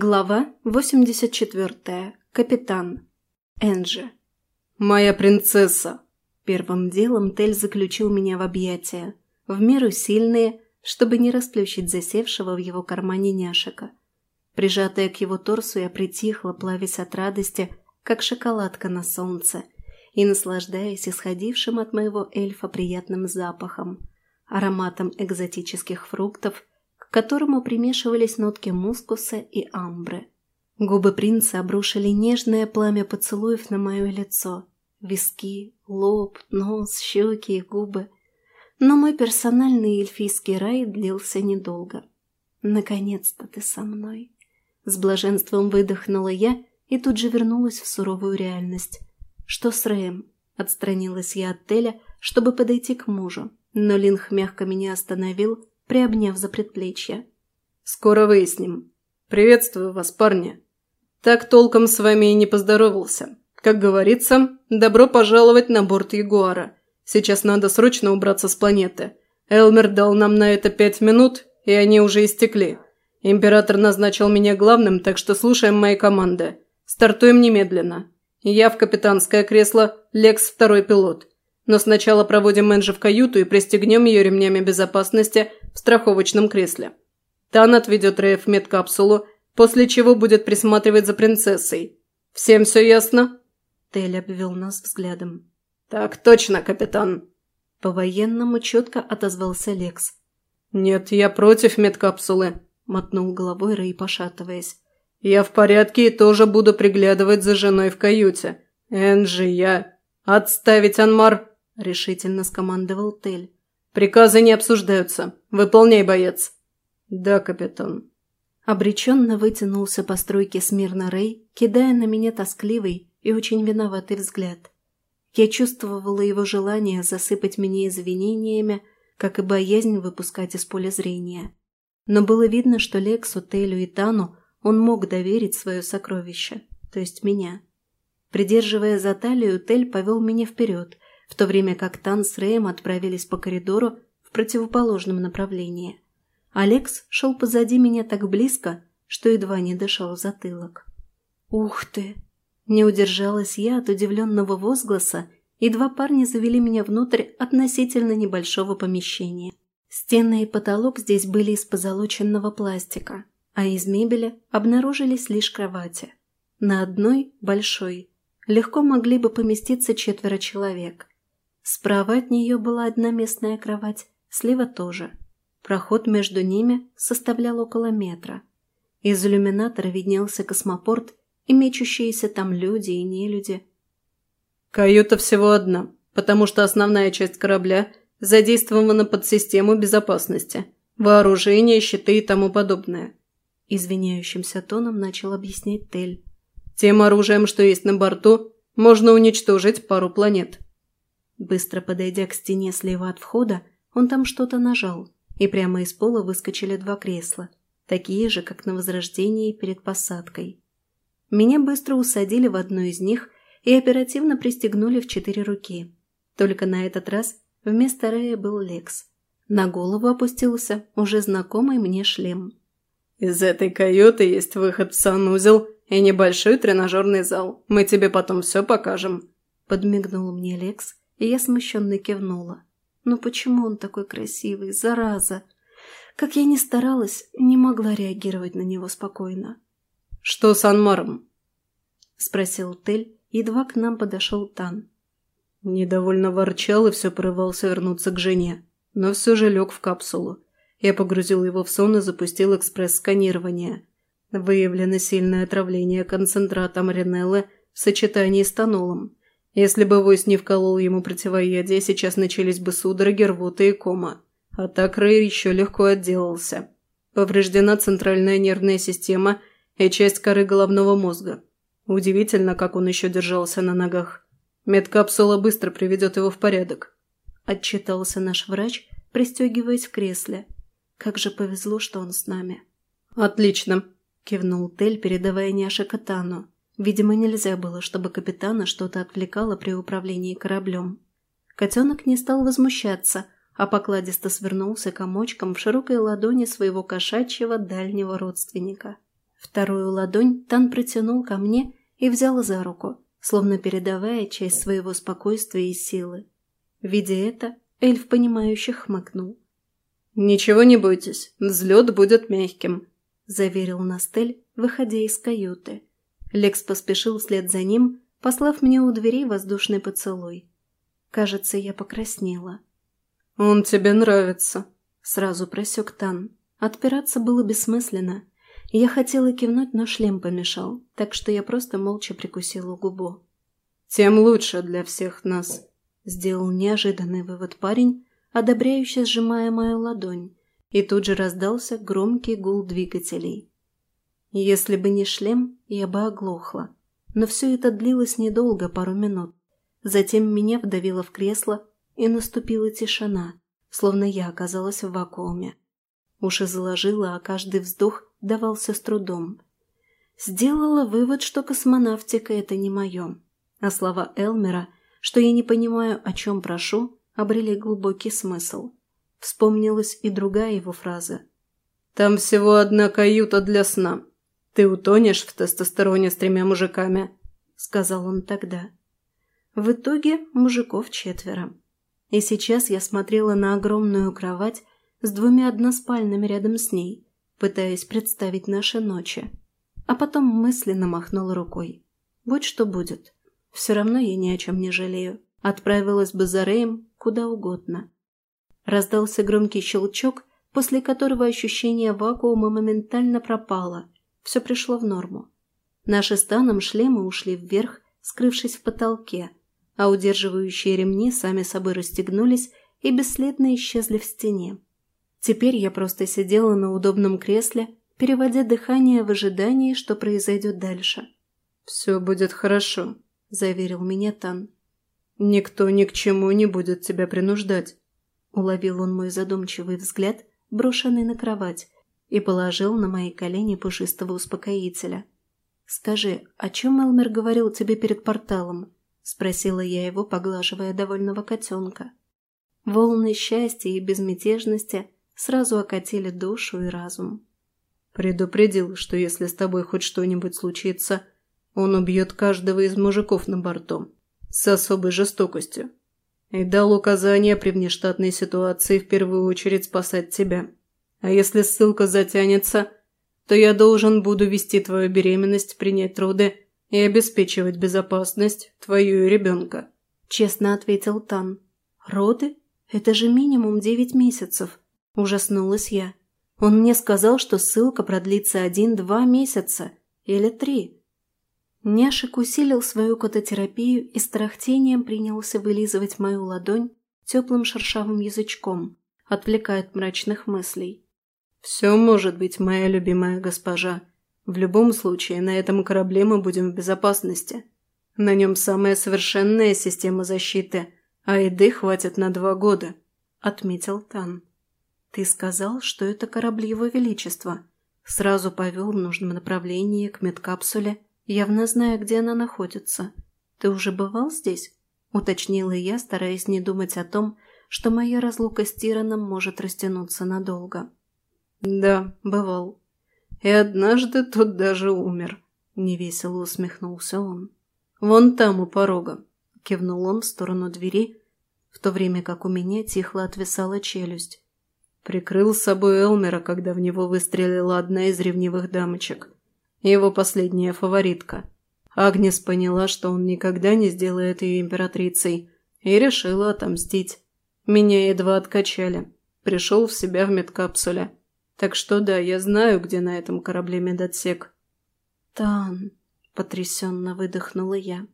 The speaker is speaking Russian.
Глава 84. Капитан. Энджи. «Моя принцесса!» Первым делом Тель заключил меня в объятия, в меру сильные, чтобы не расплющить засевшего в его кармане няшика. Прижатая к его торсу, я притихла, плавясь от радости, как шоколадка на солнце, и наслаждаясь исходившим от моего эльфа приятным запахом, ароматом экзотических фруктов – которому примешивались нотки мускуса и амбры. Губы принца обрушили нежное пламя поцелуев на мое лицо. Виски, лоб, нос, щеки и губы. Но мой персональный эльфийский рай длился недолго. «Наконец-то ты со мной!» С блаженством выдохнула я и тут же вернулась в суровую реальность. «Что с Рэем?» Отстранилась я от Теля, чтобы подойти к мужу, но Линх мягко меня остановил приобняв за предплечье. «Скоро выясним. Приветствую вас, парни. Так толком с вами и не поздоровался. Как говорится, добро пожаловать на борт Ягуара. Сейчас надо срочно убраться с планеты. Элмер дал нам на это пять минут, и они уже истекли. Император назначил меня главным, так что слушаем мои команды. Стартуем немедленно. Я в капитанское кресло, Лекс второй пилот. Но сначала проводим Энджи в каюту и пристегнем ее ремнями безопасности в страховочном кресле. Тан отведет Рэя в медкапсулу, после чего будет присматривать за принцессой. Всем все ясно?» Тель обвел нас взглядом. «Так точно, капитан!» По-военному четко отозвался Лекс. «Нет, я против медкапсулы», – мотнул головой Рэй, пошатываясь. «Я в порядке и тоже буду приглядывать за женой в каюте. Энджи, я...» «Отставить, Анмар!» – решительно скомандовал Тель. «Приказы не обсуждаются. Выполняй, боец!» «Да, капитан». Обреченно вытянулся по стройке смирно Рэй, кидая на меня тоскливый и очень виноватый взгляд. Я чувствовала его желание засыпать меня извинениями, как и боязнь выпускать из поля зрения. Но было видно, что Лексу, Телю и Тану он мог доверить свое сокровище, то есть меня. Придерживая за талию, Тель повел меня вперед, в то время как Тан с Рэем отправились по коридору в противоположном направлении. Алекс шел позади меня так близко, что едва не дышал в затылок. «Ух ты!» Не удержалась я от удивленного возгласа, и два парня завели меня внутрь относительно небольшого помещения. Стены и потолок здесь были из позолоченного пластика, а из мебели обнаружились лишь кровати. На одной, большой, легко могли бы поместиться четверо человек. Справа от нее была одноместная кровать, слева тоже. Проход между ними составлял около метра. Из иллюминатора виднелся космопорт и мечущиеся там люди и нелюди. «Каюта всего одна, потому что основная часть корабля задействована под систему безопасности, вооружение, щиты и тому подобное», извиняющимся тоном начал объяснять Тель. Тем оружием, что есть на борту, можно уничтожить пару планет. Быстро подойдя к стене слева от входа, он там что-то нажал, и прямо из пола выскочили два кресла, такие же, как на Возрождении перед посадкой. Меня быстро усадили в одно из них и оперативно пристегнули в четыре руки. Только на этот раз вместо Рэя был Лекс. На голову опустился уже знакомый мне шлем. «Из этой каюты есть выход в санузел и небольшой тренажерный зал. Мы тебе потом все покажем». Подмигнул мне Лекс, и я смущенно кивнула. «Ну почему он такой красивый, зараза?» Как я ни старалась, не могла реагировать на него спокойно. «Что с Анмаром?» – спросил Тель, едва к нам подошел Тан. Недовольно ворчал и все порывался вернуться к жене, но все же лег в капсулу. Я погрузил его в сон и запустил экспресс-сканирование. Выявлено сильное отравление концентратом ренеллы в сочетании с тонолом. Если бы Войс не вколол ему противоядие, сейчас начались бы судороги, рвота и кома. А так Рэй еще легко отделался. Повреждена центральная нервная система и часть коры головного мозга. Удивительно, как он еще держался на ногах. Медкапсула быстро приведет его в порядок. Отчитался наш врач, пристегиваясь в кресле. Как же повезло, что он с нами. «Отлично», кивнул Тель, передавая няше Катану. Видимо, нельзя было, чтобы капитана что-то отвлекало при управлении кораблем. Котенок не стал возмущаться, а покладисто свернулся комочком в широкой ладони своего кошачьего дальнего родственника. Вторую ладонь Тан протянул ко мне и взял за руку, словно передавая часть своего спокойствия и силы. Видя это, эльф, понимающе хмыкнул. «Ничего не бойтесь, взлет будет мягким», – заверил Настель, выходя из каюты. Лекс поспешил вслед за ним, послав мне у дверей воздушный поцелуй. Кажется, я покраснела. «Он тебе нравится», – сразу просек Тан. Отпираться было бессмысленно. Я хотела кивнуть, но шлем помешал, так что я просто молча прикусила губу. «Тем лучше для всех нас», – сделал неожиданный вывод парень, одобряюще сжимая мою ладонь, и тут же раздался громкий гул двигателей. Если бы не шлем, я бы оглохла. Но все это длилось недолго, пару минут. Затем меня вдавило в кресло, и наступила тишина, словно я оказалась в вакууме. Уши заложила, а каждый вздох давался с трудом. Сделала вывод, что космонавтика – это не мое. А слова Элмера, что я не понимаю, о чем прошу, обрели глубокий смысл. Вспомнилась и другая его фраза. «Там всего одна каюта для сна. Ты утонешь в тестостероне с тремя мужиками», – сказал он тогда. В итоге мужиков четверо. И сейчас я смотрела на огромную кровать с двумя односпальными рядом с ней, пытаясь представить наши ночи. А потом мысленно махнула рукой. Будь что будет. Все равно я ни о чем не жалею. Отправилась бы за Рэем куда угодно. Раздался громкий щелчок, после которого ощущение вакуума моментально пропало. Все пришло в норму. Наши станом шлемы ушли вверх, скрывшись в потолке, а удерживающие ремни сами собой расстегнулись и бесследно исчезли в стене. Теперь я просто сидела на удобном кресле, переводя дыхание в ожидании, что произойдет дальше. «Все будет хорошо», – заверил меня Тан. «Никто ни к чему не будет тебя принуждать», – уловил он мой задумчивый взгляд, брошенный на кровать, и положил на мои колени пушистого успокоителя. «Скажи, о чем Элмер говорил тебе перед порталом?» – спросила я его, поглаживая довольного котенка. Волны счастья и безмятежности – сразу окатили душу и разум. Предупредил, что если с тобой хоть что-нибудь случится, он убьет каждого из мужиков на борту. С особой жестокостью. И дал указание при внештатной ситуации в первую очередь спасать тебя. А если ссылка затянется, то я должен буду вести твою беременность, принять роды и обеспечивать безопасность твою и ребенка. Честно ответил Тан. Роды? Это же минимум девять месяцев. Ужаснулась я. Он мне сказал, что ссылка продлится один-два месяца. Или три. Няшик усилил свою кототерапию и с тарахтением принялся вылизывать мою ладонь теплым шершавым язычком, отвлекая от мрачных мыслей. «Все может быть, моя любимая госпожа. В любом случае, на этом корабле мы будем в безопасности. На нем самая совершенная система защиты, а еды хватит на два года», — отметил Тан. «Ты сказал, что это корабли Его Величества. Сразу повел в нужном направлении к медкапсуле, явно зная, где она находится. Ты уже бывал здесь?» – уточнила я, стараясь не думать о том, что моя разлука с Тираном может растянуться надолго. «Да, бывал. И однажды тот даже умер», – невесело усмехнулся он. «Вон там у порога», – кивнул он в сторону двери, в то время как у меня тихо отвисала челюсть. Прикрыл с собой Элмера, когда в него выстрелила одна из ревнивых дамочек. Его последняя фаворитка. Агнес поняла, что он никогда не сделает ее императрицей, и решила отомстить. Меня едва откачали. Пришел в себя в медкапсуле. Так что да, я знаю, где на этом корабле медотсек. «Тан», — потрясенно выдохнула я.